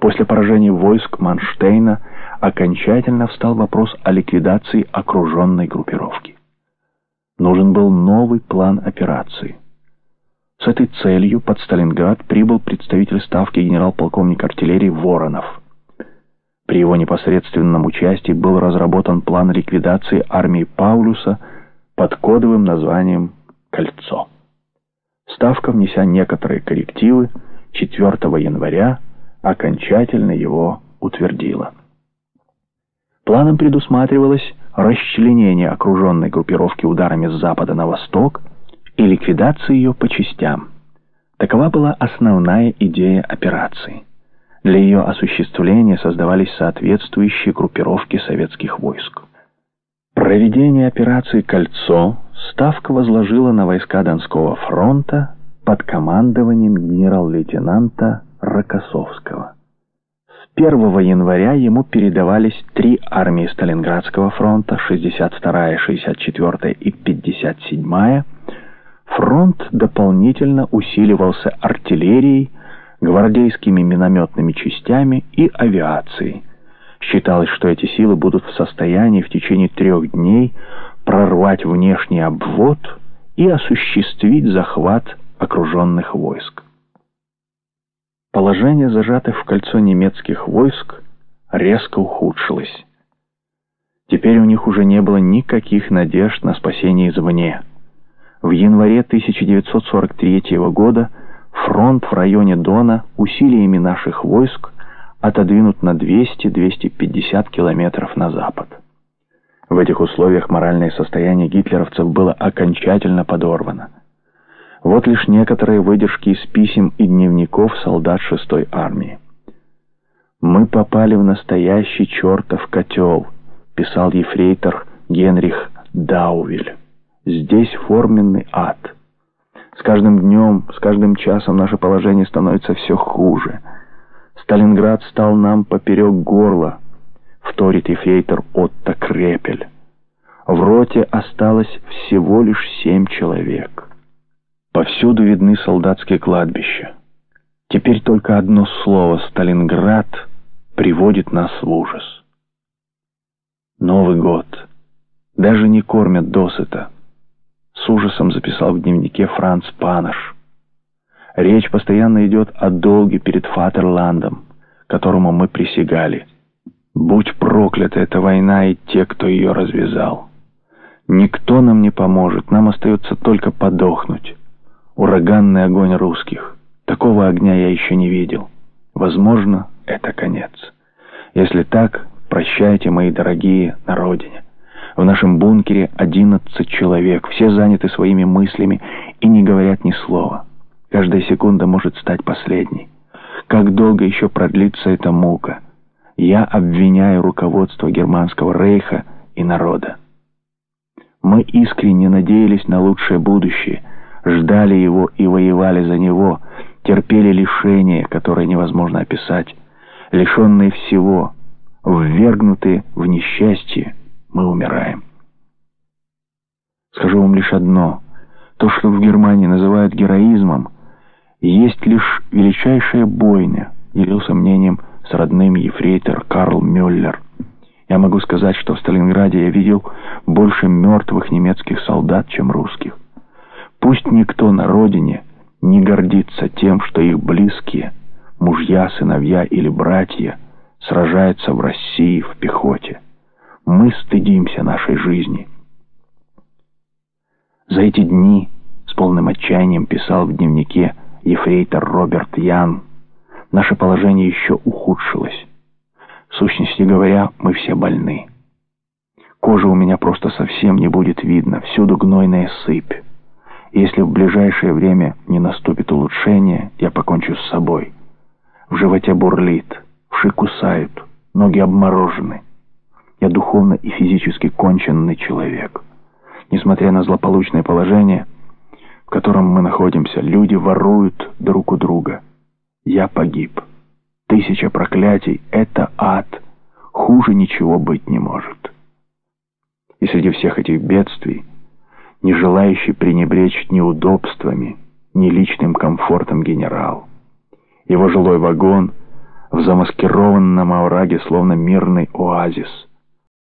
После поражения войск Манштейна окончательно встал вопрос о ликвидации окруженной группировки. Нужен был новый план операции. С этой целью под Сталинград прибыл представитель ставки генерал-полковник артиллерии Воронов. При его непосредственном участии был разработан план ликвидации армии Паулюса под кодовым названием «Кольцо». Ставка, внеся некоторые коррективы, 4 января окончательно его утвердила. Планом предусматривалось расчленение окруженной группировки ударами с запада на восток и ликвидация ее по частям. Такова была основная идея операции. Для ее осуществления создавались соответствующие группировки советских войск. Проведение операции «Кольцо» Ставка возложила на войска Донского фронта под командованием генерал-лейтенанта Рокоссовского. С 1 января ему передавались три армии Сталинградского фронта, 62-я, 64-я и 57-я. Фронт дополнительно усиливался артиллерией, гвардейскими минометными частями и авиацией. Считалось, что эти силы будут в состоянии в течение трех дней прорвать внешний обвод и осуществить захват окруженных войск. Положение зажатых в кольцо немецких войск резко ухудшилось. Теперь у них уже не было никаких надежд на спасение извне. В январе 1943 года фронт в районе Дона усилиями наших войск отодвинут на 200-250 километров на запад. В этих условиях моральное состояние гитлеровцев было окончательно подорвано. Вот лишь некоторые выдержки из писем и дневников солдат 6-й армии. «Мы попали в настоящий чертов котел», — писал ефрейтор Генрих Даувиль. «Здесь форменный ад. С каждым днем, с каждым часом наше положение становится все хуже. Сталинград стал нам поперек горла» вторит ефрейтор Отто Крепель. В роте осталось всего лишь семь человек. Повсюду видны солдатские кладбища. Теперь только одно слово «Сталинград» приводит нас в ужас. Новый год. Даже не кормят досыта. С ужасом записал в дневнике Франц Панаш. Речь постоянно идет о долге перед Фатерландом, которому мы присягали – Будь проклята эта война и те, кто ее развязал. Никто нам не поможет, нам остается только подохнуть. Ураганный огонь русских. Такого огня я еще не видел. Возможно, это конец. Если так, прощайте, мои дорогие, на родине. В нашем бункере одиннадцать человек, все заняты своими мыслями и не говорят ни слова. Каждая секунда может стать последней. Как долго еще продлится эта мука? Я обвиняю руководство Германского рейха и народа. Мы искренне надеялись на лучшее будущее, ждали его и воевали за него, терпели лишения, которые невозможно описать, лишенные всего, ввергнутые в несчастье, мы умираем. Скажу вам лишь одно. То, что в Германии называют героизмом, есть лишь величайшая бойня, делился мнением с родным ефрейтор Карл Мюллер. Я могу сказать, что в Сталинграде я видел больше мертвых немецких солдат, чем русских. Пусть никто на родине не гордится тем, что их близкие, мужья, сыновья или братья, сражаются в России в пехоте. Мы стыдимся нашей жизни. За эти дни с полным отчаянием писал в дневнике ефрейтор Роберт Ян, наше положение еще ухудшилось. В сущности говоря, мы все больны. Кожа у меня просто совсем не будет видно, всюду гнойная сыпь. Если в ближайшее время не наступит улучшение, я покончу с собой. В животе бурлит, вши кусают, ноги обморожены. Я духовно и физически конченный человек. Несмотря на злополучное положение, в котором мы находимся, люди воруют друг у друга – я погиб. Тысяча проклятий — это ад. Хуже ничего быть не может. И среди всех этих бедствий, не желающий пренебречь ни удобствами, ни личным комфортом генерал. Его жилой вагон в замаскированном овраге, словно мирный оазис.